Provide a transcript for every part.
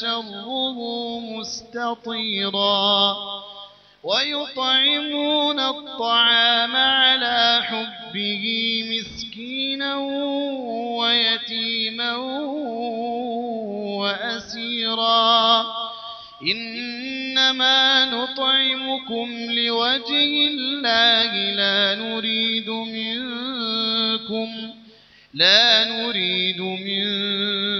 شره مستطيرا. ويطعمون الطعام على حبه مسكينا ويتيما وأسيرا. إنما نطعمكم لوجه الله لا نريد منكم لا نريد منكم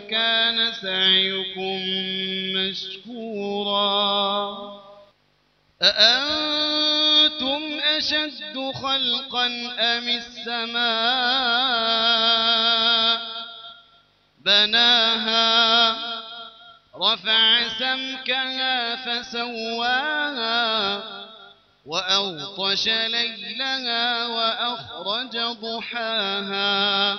وكان سعيكم مشكورا. أأنتم أشد خلقا أم السماء؟ بناها رفع سمكها فسواها وأغطش ليلها وأخرج ضحاها.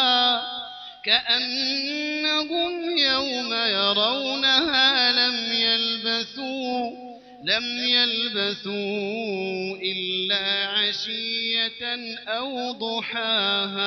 كأنهم يوم يرونها لم يلبثوا لم يلبثوا إلا عشية أو ضحاها.